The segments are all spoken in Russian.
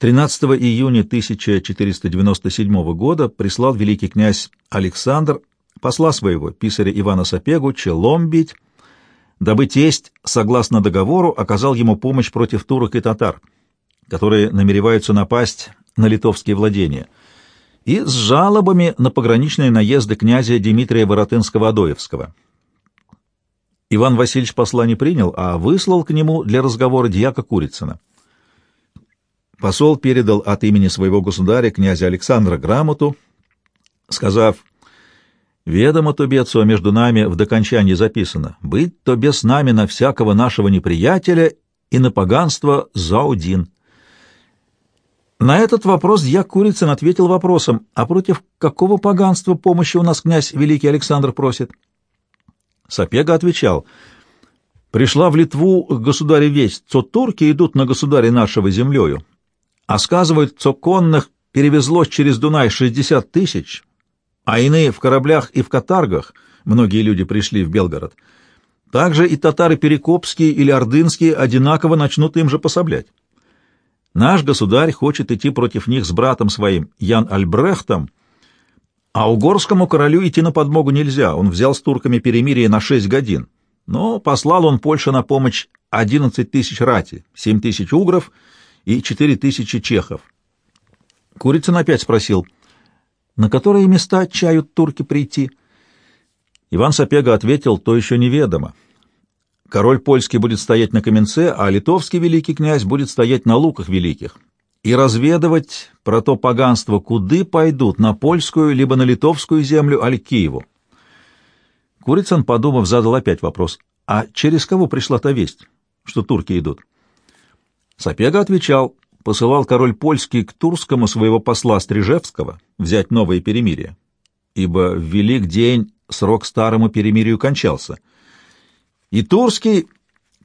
13 июня 1497 года прислал великий князь Александр посла своего, писаря Ивана Сапегу, челом бить, дабы тесть, согласно договору, оказал ему помощь против турок и татар, которые намереваются напасть на литовские владения, и с жалобами на пограничные наезды князя Дмитрия Воротынского-Адоевского. Иван Васильевич посла не принял, а выслал к нему для разговора дьяка Курицына. Посол передал от имени своего государя князя Александра грамоту, сказав, «Ведомо то бецо между нами в докончании записано, быть то без нами на всякого нашего неприятеля и на поганство заудин». На этот вопрос я Курицын ответил вопросом, а против какого поганства помощи у нас князь Великий Александр просит? Сапега отвечал, «Пришла в Литву государе весть, что турки идут на государе нашего землею, а сказывают, что конных перевезлось через Дунай 60 тысяч, а иные в кораблях и в катаргах, многие люди пришли в Белгород. Также и татары Перекопские или Ордынские одинаково начнут им же пособлять. Наш государь хочет идти против них с братом своим, Ян Альбрехтом, а угорскому королю идти на подмогу нельзя, он взял с турками перемирие на шесть годин. Но послал он Польше на помощь одиннадцать тысяч рати, семь тысяч угров — и четыре тысячи чехов. Курицын опять спросил, на которые места чают турки прийти? Иван Сапега ответил, то еще неведомо. Король польский будет стоять на Каменце, а литовский великий князь будет стоять на луках великих и разведывать про то поганство, куды пойдут, на польскую либо на литовскую землю, аль Киеву. Курицын, подумав, задал опять вопрос, а через кого пришла та весть, что турки идут? Сапега отвечал, посылал король польский к Турскому своего посла Стрижевского взять новое перемирие, ибо в велик день срок старому перемирию кончался. И Турский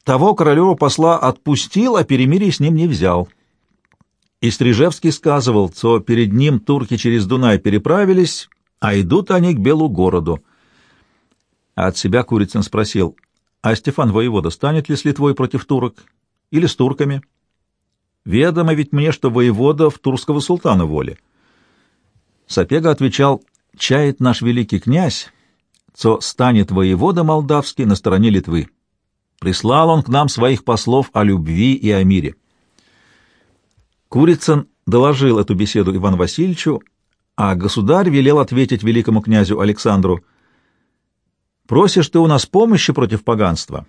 того королеву посла отпустил, а перемирие с ним не взял. И Стрижевский сказывал, что перед ним турки через Дунай переправились, а идут они к Белу городу. А от себя Курицын спросил, а Стефан воевода станет ли с Литвой против турок или с турками? — Ведомо ведь мне, что воевода в турского султана воле. Сапега отвечал, чает наш великий князь, что станет воевода молдавский на стороне Литвы. Прислал он к нам своих послов о любви и о мире. Курицын доложил эту беседу Ивану Васильевичу, а государь велел ответить великому князю Александру, «Просишь ты у нас помощи против поганства,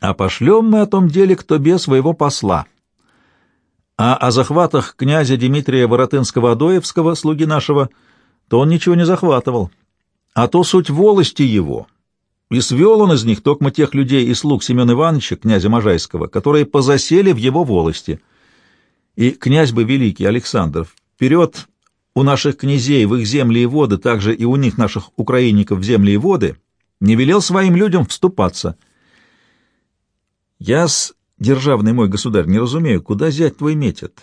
а пошлем мы о том деле к тобе своего посла» А о захватах князя Дмитрия Воротынского-Адоевского, слуги нашего, то он ничего не захватывал. А то суть волости его. И свел он из них только тех людей и слуг Семена Ивановича, князя Можайского, которые позасели в его волости. И князь бы великий Александр вперед у наших князей в их земли и воды, также и у них, наших украинников, в земли и воды, не велел своим людям вступаться. Я с державный мой государь, не разумею, куда зять твой метит?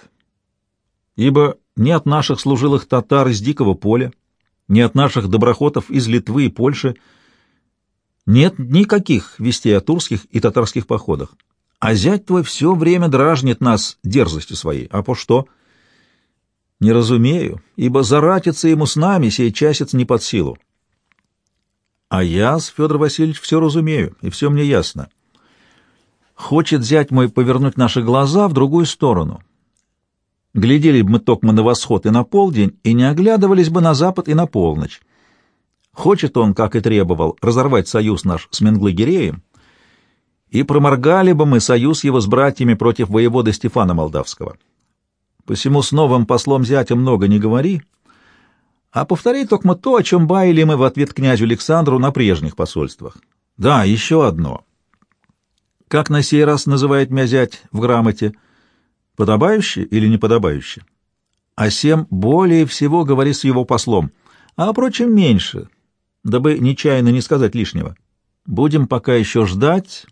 Ибо ни от наших служилых татар из Дикого поля, ни от наших доброхотов из Литвы и Польши нет никаких вестей о турских и татарских походах. А зять твой все время дражнит нас дерзостью своей. А по что? Не разумею, ибо заратиться ему с нами сей часец не под силу. А я, Федор Васильевич, все разумею, и все мне ясно. Хочет взять мой повернуть наши глаза в другую сторону. Глядели бы мы токмо на восход и на полдень, и не оглядывались бы на запад и на полночь. Хочет он, как и требовал, разорвать союз наш с Менглы-Гиреем, и проморгали бы мы союз его с братьями против воевода Стефана Молдавского. Посему с новым послом зятя много не говори, а повтори только то, о чем баяли мы в ответ князю Александру на прежних посольствах. Да, еще одно — как на сей раз называет меня зять в грамоте? Подобающе или неподобающе? А сем более всего говори с его послом, а, впрочем, меньше, дабы нечаянно не сказать лишнего. Будем пока еще ждать.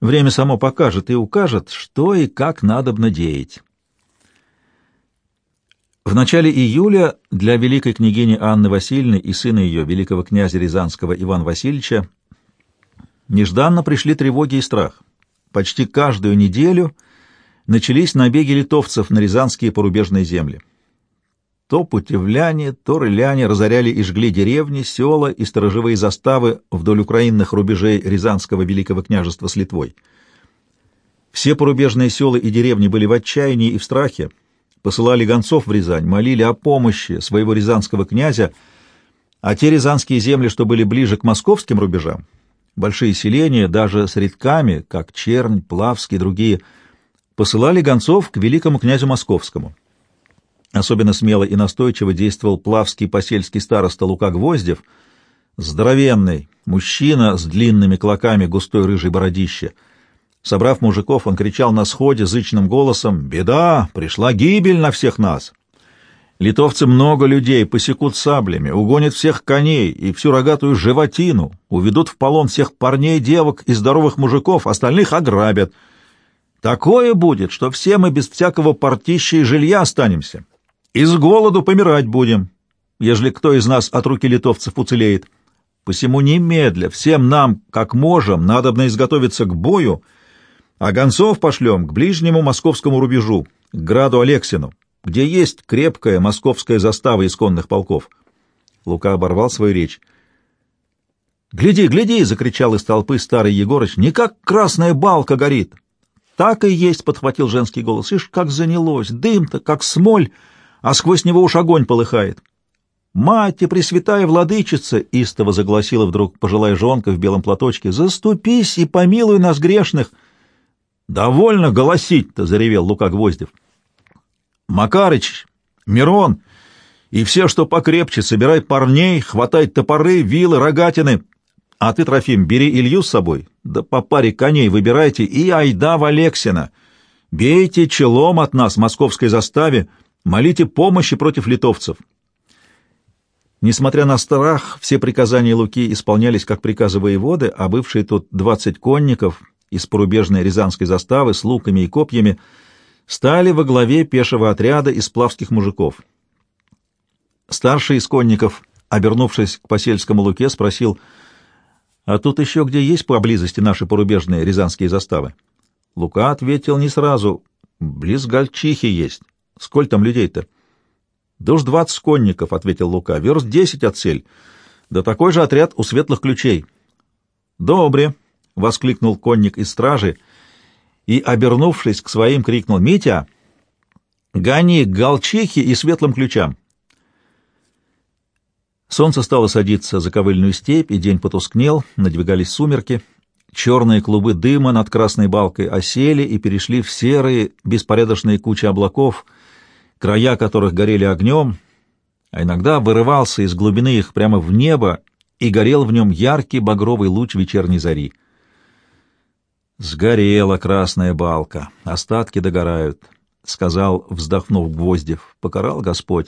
Время само покажет и укажет, что и как надо надеять. В начале июля для великой княгини Анны Васильевны и сына ее, великого князя Рязанского Ивана Васильевича, Нежданно пришли тревоги и страх. Почти каждую неделю начались набеги литовцев на рязанские порубежные земли. То путевляне, то рыляне разоряли и жгли деревни, села и сторожевые заставы вдоль украинных рубежей Рязанского Великого княжества с Литвой. Все порубежные села и деревни были в отчаянии и в страхе, посылали гонцов в Рязань, молили о помощи своего рязанского князя, а те рязанские земли, что были ближе к московским рубежам, большие селения, даже с редками, как Чернь, Плавский и другие, посылали гонцов к великому князю московскому. Особенно смело и настойчиво действовал плавский посельский староста Лука Гвоздев, здоровенный, мужчина с длинными клоками густой рыжей бородище. Собрав мужиков, он кричал на сходе зычным голосом «Беда! Пришла гибель на всех нас!» Литовцы много людей посекут саблями, угонят всех коней и всю рогатую животину, уведут в полон всех парней, девок и здоровых мужиков, остальных ограбят. Такое будет, что все мы без всякого портища и жилья останемся. И с голоду помирать будем, ежели кто из нас от руки литовцев уцелеет. Посему немедля всем нам, как можем, надобно изготовиться к бою, а гонцов пошлем к ближнему московскому рубежу, к граду Алексину, где есть крепкая московская застава исконных полков. Лука оборвал свою речь. «Гляди, гляди!» — закричал из толпы старый Егорыч. «Не как красная балка горит!» «Так и есть!» — подхватил женский голос. «Ишь, как занялось! Дым-то, как смоль!» а сквозь него уж огонь полыхает. «Мать и Пресвятая Владычица!» — истово загласила вдруг пожилая жонка в белом платочке. «Заступись и помилуй нас грешных!» «Довольно голосить-то!» — заревел Лука Гвоздев. «Макарыч, Мирон и все, что покрепче, собирай парней, хватай топоры, вилы, рогатины. А ты, Трофим, бери Илью с собой, да по паре коней выбирайте и айда в Алексина. Бейте челом от нас московской заставе, Молите помощи против литовцев. Несмотря на страх, все приказания Луки исполнялись как приказы воеводы, а бывшие тут двадцать конников из порубежной рязанской заставы с луками и копьями стали во главе пешего отряда из плавских мужиков. Старший из конников, обернувшись к посельскому Луке, спросил, «А тут еще где есть поблизости наши порубежные рязанские заставы?» Лука ответил не сразу, «Близ Гольчихи есть». Сколь там людей-то? — Да уж двадцать конников, — ответил Лука. — Верст десять от сель. Да такой же отряд у светлых ключей. — Добре, — воскликнул конник из стражи и, обернувшись к своим, крикнул. — Митя, гони к и светлым ключам. Солнце стало садиться за ковыльную степь, и день потускнел, надвигались сумерки. Черные клубы дыма над красной балкой осели и перешли в серые, беспорядочные кучи облаков — края которых горели огнем, а иногда вырывался из глубины их прямо в небо и горел в нем яркий багровый луч вечерней зари. «Сгорела красная балка, остатки догорают», — сказал, вздохнув Гвоздев, — покарал Господь.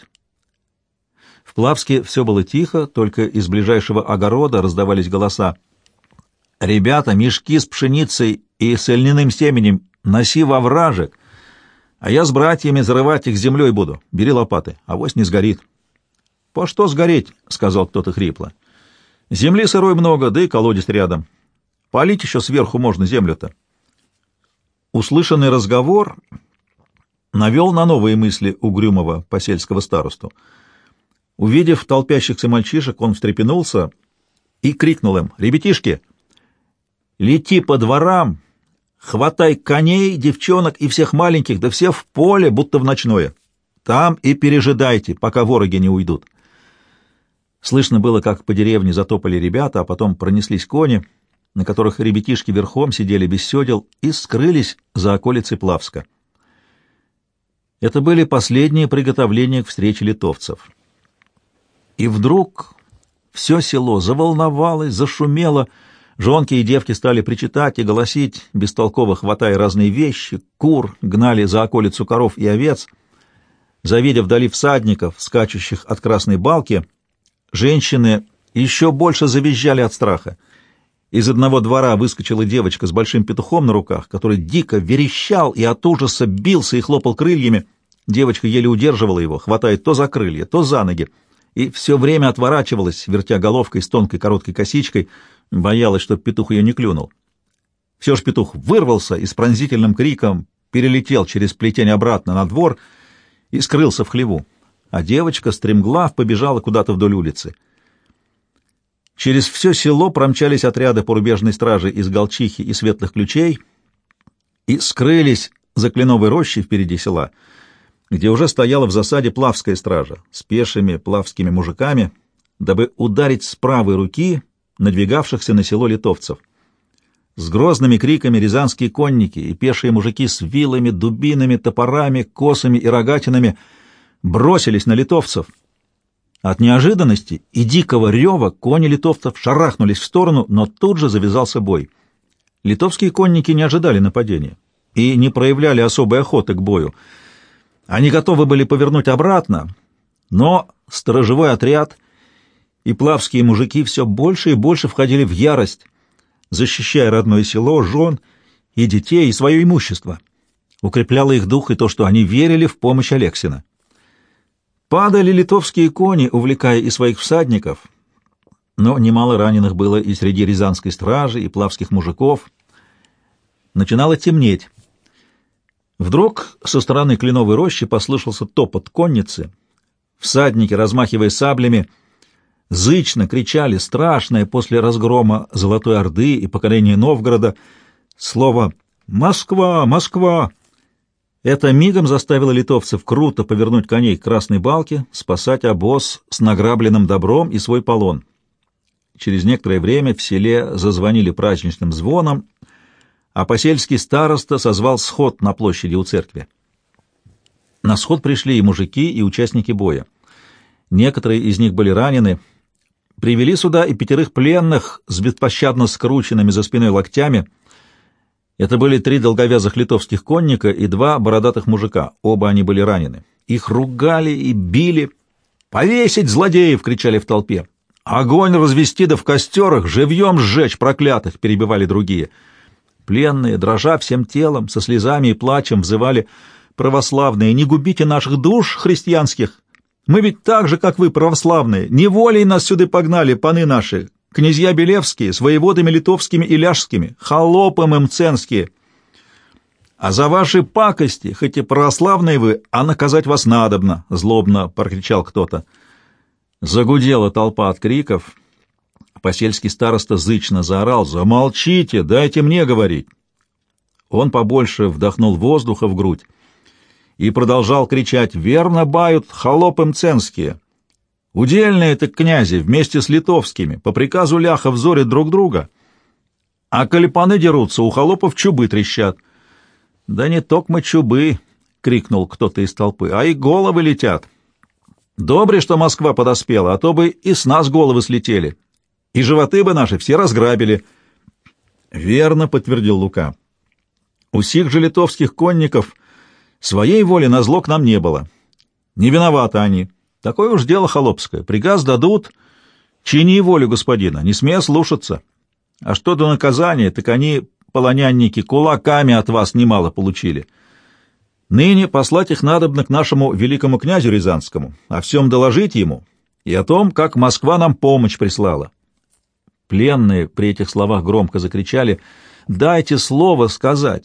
В Плавске все было тихо, только из ближайшего огорода раздавались голоса. «Ребята, мешки с пшеницей и с льняным семенем носи во вражек, а я с братьями зарывать их землей буду. Бери лопаты, авось не сгорит. — По что сгореть? — сказал кто-то хрипло. — Земли сырой много, да и колодец рядом. Полить еще сверху можно землю-то. Услышанный разговор навел на новые мысли угрюмого посельского старосту. Увидев толпящихся мальчишек, он встрепенулся и крикнул им, «Ребятишки, лети по дворам Хватай коней, девчонок и всех маленьких, да все в поле, будто в ночное. Там и пережидайте, пока вороги не уйдут. Слышно было, как по деревне затопали ребята, а потом пронеслись кони, на которых ребятишки верхом сидели без седел и скрылись за околицей Плавска. Это были последние приготовления к встрече литовцев. И вдруг все село заволновалось, зашумело, Жонки и девки стали причитать и голосить, бестолково хватая разные вещи, кур, гнали за околицу коров и овец. Завидя вдали всадников, скачущих от красной балки, женщины еще больше завизжали от страха. Из одного двора выскочила девочка с большим петухом на руках, который дико верещал и от ужаса бился и хлопал крыльями. Девочка еле удерживала его, хватая то за крылья, то за ноги, и все время отворачивалась, вертя головкой с тонкой короткой косичкой — Боялась, чтоб петух ее не клюнул. Все ж петух вырвался и с пронзительным криком перелетел через плетень обратно на двор и скрылся в хлеву, а девочка, стремглав, побежала куда-то вдоль улицы. Через все село промчались отряды порубежной стражи из Голчихи и Светлых Ключей и скрылись за кленовой рощей впереди села, где уже стояла в засаде плавская стража с пешими плавскими мужиками, дабы ударить с правой руки надвигавшихся на село литовцев. С грозными криками рязанские конники и пешие мужики с вилами, дубинами, топорами, косами и рогатинами бросились на литовцев. От неожиданности и дикого рева кони литовцев шарахнулись в сторону, но тут же завязался бой. Литовские конники не ожидали нападения и не проявляли особой охоты к бою. Они готовы были повернуть обратно, но сторожевой отряд и плавские мужики все больше и больше входили в ярость, защищая родное село, жен и детей, и свое имущество. Укрепляло их дух и то, что они верили в помощь Алексина. Падали литовские кони, увлекая и своих всадников, но немало раненых было и среди рязанской стражи, и плавских мужиков. Начинало темнеть. Вдруг со стороны кленовой рощи послышался топот конницы. Всадники, размахивая саблями, — зычно кричали страшное после разгрома Золотой Орды и покорения Новгорода слово «Москва! Москва!». Это мигом заставило литовцев круто повернуть коней к Красной Балке, спасать обоз с награбленным добром и свой полон. Через некоторое время в селе зазвонили праздничным звоном, а посельский староста созвал сход на площади у церкви. На сход пришли и мужики, и участники боя. Некоторые из них были ранены — Привели сюда и пятерых пленных с беспощадно скрученными за спиной локтями. Это были три долговязых литовских конника и два бородатых мужика. Оба они были ранены. Их ругали и били. «Повесить злодеев!» — кричали в толпе. «Огонь развести да в костерах! Живьем сжечь проклятых!» — перебивали другие. Пленные, дрожа всем телом, со слезами и плачем, взывали «Православные, не губите наших душ христианских!» Мы ведь так же, как вы, православные, неволей нас сюда погнали, паны наши, князья Белевские, с воеводами литовскими и ляжскими, холопы мценские. А за ваши пакости, хоть и православные вы, а наказать вас надобно, — злобно прокричал кто-то. Загудела толпа от криков. Посельский староста зычно заорал, «Замолчите, дайте мне говорить!» Он побольше вдохнул воздуха в грудь и продолжал кричать «Верно бают холопы мценские!» Удельные это князи вместе с литовскими по приказу ляха взорят друг друга, а калипаны дерутся, у холопов чубы трещат. «Да не токмо чубы!» — крикнул кто-то из толпы, — «а и головы летят!» «Добре, что Москва подоспела, а то бы и с нас головы слетели, и животы бы наши все разграбили». «Верно», — подтвердил Лука. «У сих же литовских конников Своей воли на зло к нам не было. Не виноваты они. Такое уж дело холопское. Приказ дадут, чини волю господина, не смей слушаться. А что до наказания, так они, полонянники, кулаками от вас немало получили. Ныне послать их надобно к нашему великому князю Рязанскому, о всем доложить ему и о том, как Москва нам помощь прислала. Пленные при этих словах громко закричали «Дайте слово сказать!»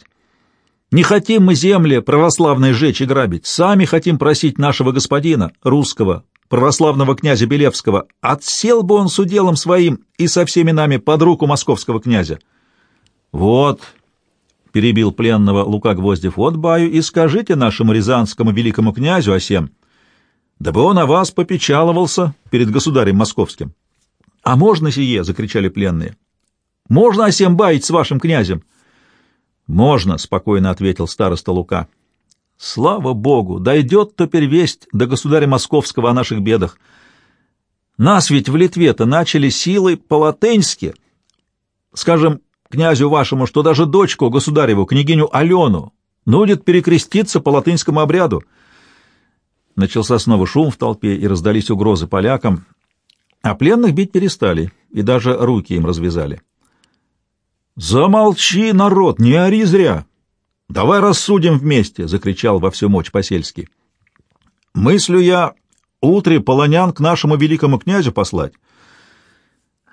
Не хотим мы земли православной жечь и грабить, сами хотим просить нашего господина, русского, православного князя Белевского, отсел бы он с уделом своим и со всеми нами под руку московского князя. Вот, — перебил пленного Лука Гвоздев, — вот, баю, и скажите нашему рязанскому великому князю Осем, дабы он о вас попечаловался перед государем московским. — А можно сие? — закричали пленные. — Можно Осем баить с вашим князем? — «Можно», — спокойно ответил староста Лука. «Слава Богу! Дойдет теперь весть до государя московского о наших бедах. Нас ведь в Литве-то начали силой по-латынски. Скажем князю вашему, что даже дочку государеву, княгиню Алену, нудит перекреститься по латынскому обряду». Начался снова шум в толпе, и раздались угрозы полякам, а пленных бить перестали, и даже руки им развязали. «Замолчи, народ, не ори зря! Давай рассудим вместе!» — закричал во всю мочь Посельский. «Мыслю я утре полонян к нашему великому князю послать,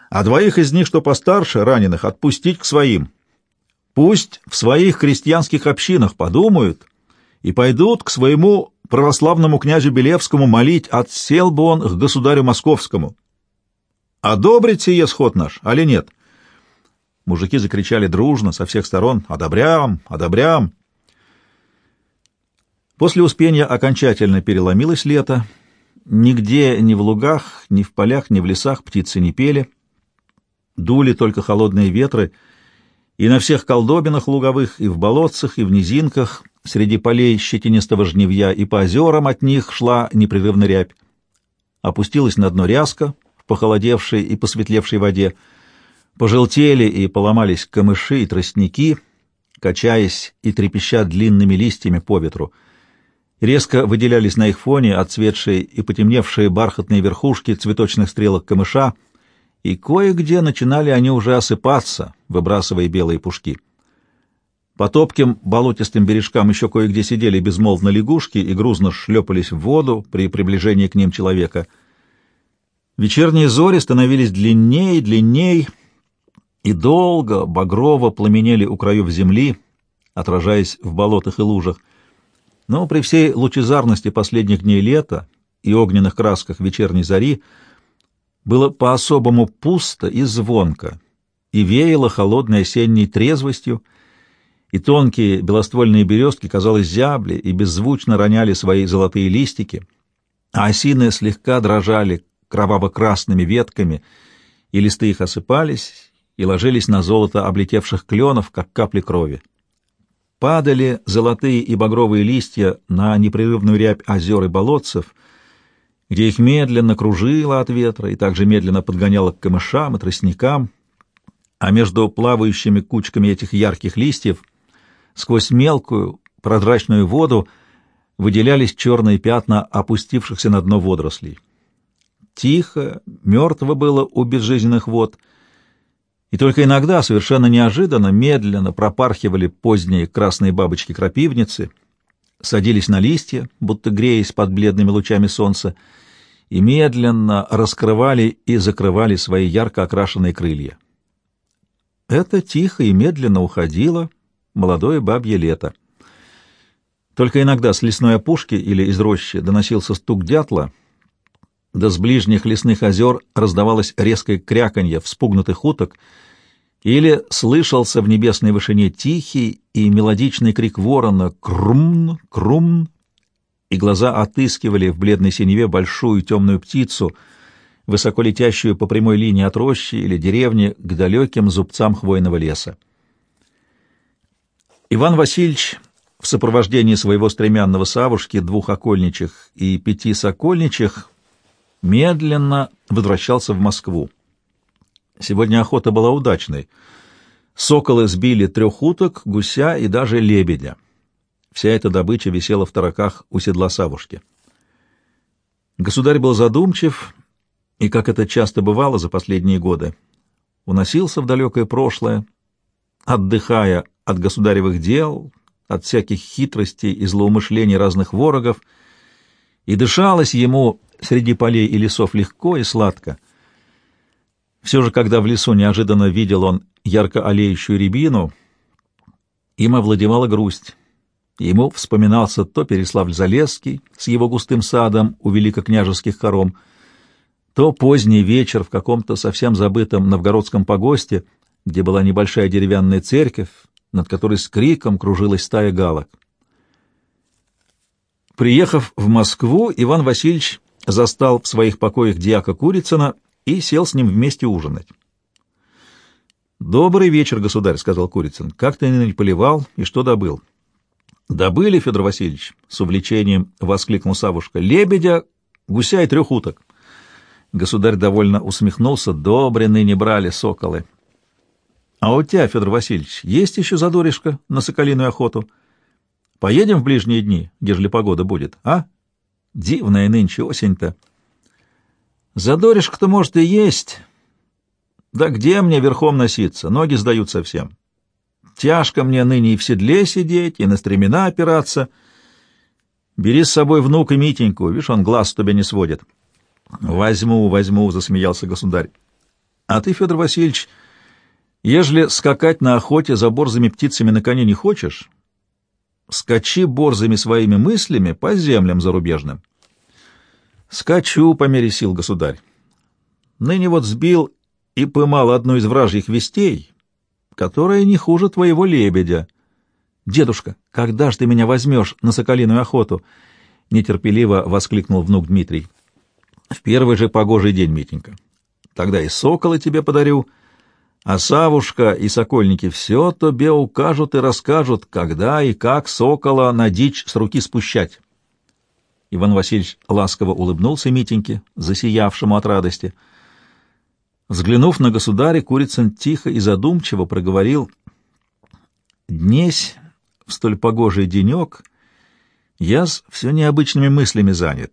а двоих из них, что постарше, раненых, отпустить к своим. Пусть в своих крестьянских общинах подумают и пойдут к своему православному князю Белевскому молить, отсел бы он к государю московскому. Одобрить сие сход наш, али нет? Мужики закричали дружно со всех сторон «Одобрям! Одобрям!». После Успения окончательно переломилось лето. Нигде, ни в лугах, ни в полях, ни в лесах птицы не пели. Дули только холодные ветры, и на всех колдобинах луговых, и в болотцах, и в низинках, среди полей щетинистого жневья, и по озерам от них шла непрерывно рябь. Опустилась на дно ряска в похолодевшей и посветлевшей воде, пожелтели и поломались камыши и тростники, качаясь и трепеща длинными листьями по ветру — Резко выделялись на их фоне отцветшие и потемневшие бархатные верхушки цветочных стрелок камыша, и кое-где начинали они уже осыпаться, выбрасывая белые пушки. По топким болотистым бережкам еще кое-где сидели безмолвно лягушки и грузно шлепались в воду при приближении к ним человека. Вечерние зори становились длиннее и длиннее, и долго багрово пламенели у краев земли, отражаясь в болотах и лужах. Но при всей лучезарности последних дней лета и огненных красках вечерней зари было по-особому пусто и звонко, и веяло холодной осенней трезвостью, и тонкие белоствольные березки, казалось, зябли и беззвучно роняли свои золотые листики, а осины слегка дрожали кроваво-красными ветками, и листы их осыпались и ложились на золото облетевших кленов, как капли крови. Падали золотые и багровые листья на непрерывную рябь озер и болотцев, где их медленно кружило от ветра и также медленно подгоняло к камышам и тростникам, а между плавающими кучками этих ярких листьев сквозь мелкую прозрачную воду выделялись черные пятна опустившихся на дно водорослей. Тихо, мертво было у безжизненных вод — и только иногда, совершенно неожиданно, медленно пропархивали поздние красные бабочки-крапивницы, садились на листья, будто греясь под бледными лучами солнца, и медленно раскрывали и закрывали свои ярко окрашенные крылья. Это тихо и медленно уходило молодое бабье лето. Только иногда с лесной опушки или из рощи доносился стук дятла, да с ближних лесных озер раздавалось резкое кряканье вспугнутых уток — или слышался в небесной вышине тихий и мелодичный крик ворона «Крумн! Крумн!» и глаза отыскивали в бледной синеве большую темную птицу, высоко летящую по прямой линии от рощи или деревни к далеким зубцам хвойного леса. Иван Васильевич в сопровождении своего стремянного савушки, двух окольничих и пяти сокольничих медленно возвращался в Москву. Сегодня охота была удачной. Соколы сбили трех уток, гуся и даже лебедя. Вся эта добыча висела в тараках у седла Савушки. Государь был задумчив, и, как это часто бывало за последние годы, уносился в далекое прошлое, отдыхая от государевых дел, от всяких хитростей и злоумышлений разных ворогов, и дышалось ему среди полей и лесов легко и сладко — все же, когда в лесу неожиданно видел он ярко олеющую рябину, им овладевала грусть. Ему вспоминался то Переславль-Залесский с его густым садом у великокняжеских хором, то поздний вечер в каком-то совсем забытом новгородском погосте, где была небольшая деревянная церковь, над которой с криком кружилась стая галок. Приехав в Москву, Иван Васильевич застал в своих покоях дьяка Курицына и сел с ним вместе ужинать. «Добрый вечер, государь», — сказал Курицын. «Как ты ныне поливал и что добыл?» «Добыли, Федор Васильевич», — с увлечением воскликнул Савушка. «Лебедя, гуся и трех уток». Государь довольно усмехнулся. «Добре ныне брали соколы». «А у тебя, Федор Васильевич, есть еще задоришка на соколиную охоту? Поедем в ближние дни, ежели погода будет, а? Дивная нынче осень-то». Задоришка-то, может, и есть. Да где мне верхом носиться? Ноги сдают совсем. Тяжко мне ныне и в седле сидеть, и на стремена опираться. Бери с собой внука Митеньку, видишь, он глаз с тебя не сводит. Возьму, возьму, — засмеялся государь. А ты, Федор Васильевич, Ежели скакать на охоте за борзыми птицами на коне не хочешь, скачи борзыми своими мыслями по землям зарубежным. Скачу по мере сил, государь. Ныне вот сбил и пымал одну из вражьих вестей, которая не хуже твоего лебедя. Дедушка, когда ж ты меня возьмешь на соколиную охоту? Нетерпеливо воскликнул внук Дмитрий. В первый же погожий день, Митенька. Тогда и сокола тебе подарю, а Савушка и сокольники все тебе укажут и расскажут, когда и как сокола на дичь с руки спущать. Иван Васильевич ласково улыбнулся Митеньке, засиявшему от радости. Взглянув на государя, Курицын тихо и задумчиво проговорил «Днесь, в столь погожий денек, я с все необычными мыслями занят,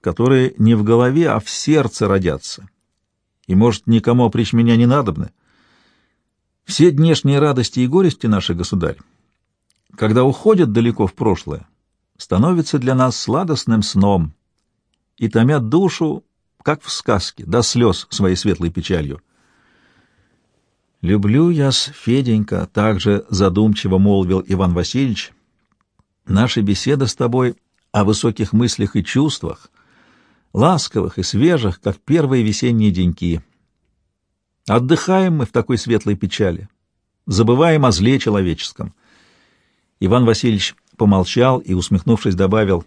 которые не в голове, а в сердце родятся, и, может, никому опричь меня не надобны. Все днешние радости и горести наши, государь, когда уходят далеко в прошлое, становятся для нас сладостным сном и томят душу, как в сказке, до слез своей светлой печалью. «Люблю я-с, Феденька», — также задумчиво молвил Иван Васильевич, — «наша беседа с тобой о высоких мыслях и чувствах, ласковых и свежих, как первые весенние деньки. Отдыхаем мы в такой светлой печали, забываем о зле человеческом». Иван Васильевич помолчал и, усмехнувшись, добавил,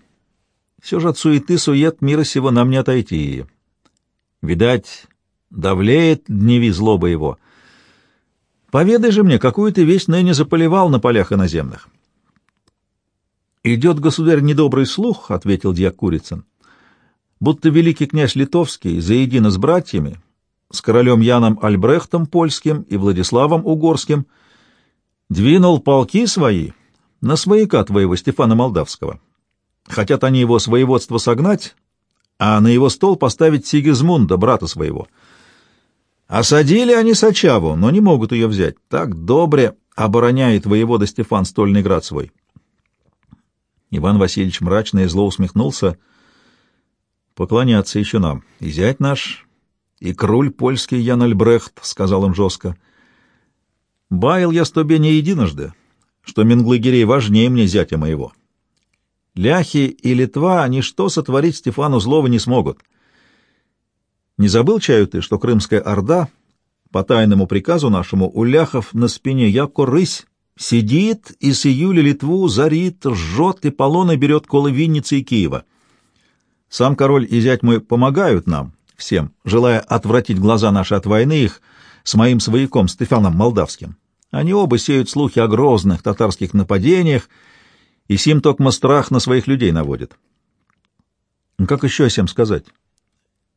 «Все же от суеты-сует мира сего нам не отойти. Видать, давлеет дневи злоба его. Поведай же мне, какую ты весть ныне заполивал на полях иноземных?» «Идет, государь, недобрый слух», — ответил дьяк Курицын, «будто великий князь Литовский заедино с братьями, с королем Яном Альбрехтом Польским и Владиславом Угорским, двинул полки свои на свояка твоего Стефана Молдавского. Хотят они его с воеводства согнать, а на его стол поставить Сигизмунда, брата своего. Осадили они Сачаву, но не могут ее взять. Так добре обороняет воевода Стефан стольный град свой. Иван Васильевич мрачно и зло усмехнулся. «Поклоняться еще нам. И зять наш, и круль польский Ян Альбрехт», — сказал он жестко. «Баял я с тобе не единожды, что Менглыгерей важнее мне зятя моего. Ляхи и Литва ничто сотворить Стефану злого не смогут. Не забыл, чаю ты, что Крымская Орда, по тайному приказу нашему, у ляхов на спине яко рысь, сидит и с июля Литву зарит, жжет и полоны берет колы Винницы и Киева. Сам король и зять мой помогают нам, всем, желая отвратить глаза наши от войны их с моим свояком Стефаном Молдавским. Они оба сеют слухи о грозных татарских нападениях, и сим токмо страх на своих людей наводит. Ну, как еще о сем сказать?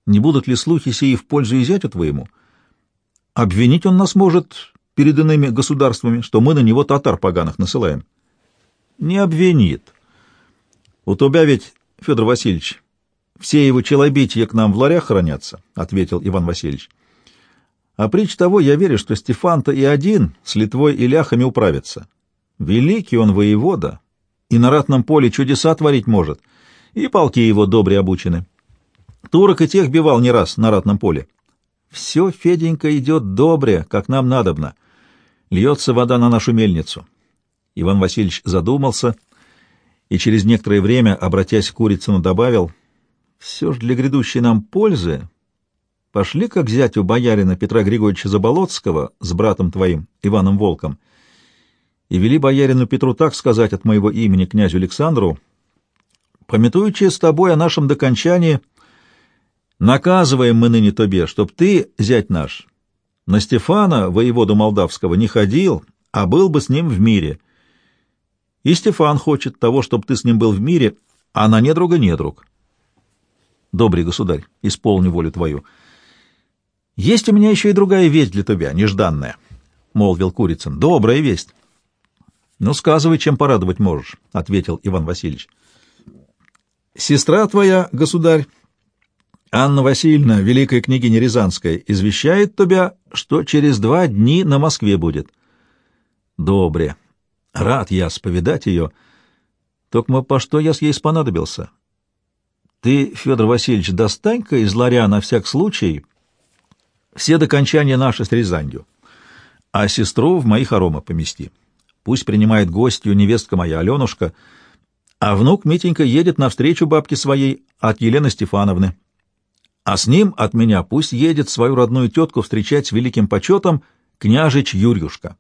Не будут ли слухи сии в пользу и зятю твоему? Обвинить он нас может перед иными государствами, что мы на него татар поганых насылаем. Не обвинит. У тебя ведь, Федор Васильевич, все его челобития к нам в ларях хранятся, — ответил Иван Васильевич. А притч того, я верю, что Стефан-то и один с Литвой и ляхами управится. Великий он воевода, и на ратном поле чудеса творить может, и полки его добре обучены. Турок и тех бивал не раз на ратном поле. Все, Феденька, идет добре, как нам надобно. Льется вода на нашу мельницу. Иван Васильевич задумался и через некоторое время, обратясь к Курицыну, добавил, «Все ж для грядущей нам пользы Пошли как зятю боярина Петра Григорьевича Заболоцкого с братом твоим, Иваном Волком, и вели боярину Петру так сказать от моего имени князю Александру, пометуючи с тобой о нашем докончании, наказываем мы ныне тебе, чтоб ты, зять наш, на Стефана, воеводу молдавского, не ходил, а был бы с ним в мире. И Стефан хочет того, чтобы ты с ним был в мире, а на недруга недруг. Добрый государь, исполни волю твою. Есть у меня еще и другая весть для тебя, нежданная, — молвил Курицын. — Добрая весть. — Ну, сказывай, чем порадовать можешь, — ответил Иван Васильевич. — Сестра твоя, государь, Анна Васильевна, великая княгиня Рязанская, извещает тебя, что через два дни на Москве будет. — Добре. Рад я споведать ее. Только по что я с ей спонадобился? Ты, Федор Васильевич, достань-ка из ларя на всяк случай все докончания наши с Рязанью. а сестру в мои хоромы помести. Пусть принимает гостью невестка моя Аленушка, а внук Митенька едет навстречу бабке своей от Елены Стефановны. А с ним от меня пусть едет свою родную тетку встречать с великим почетом княжич Юрьюшка.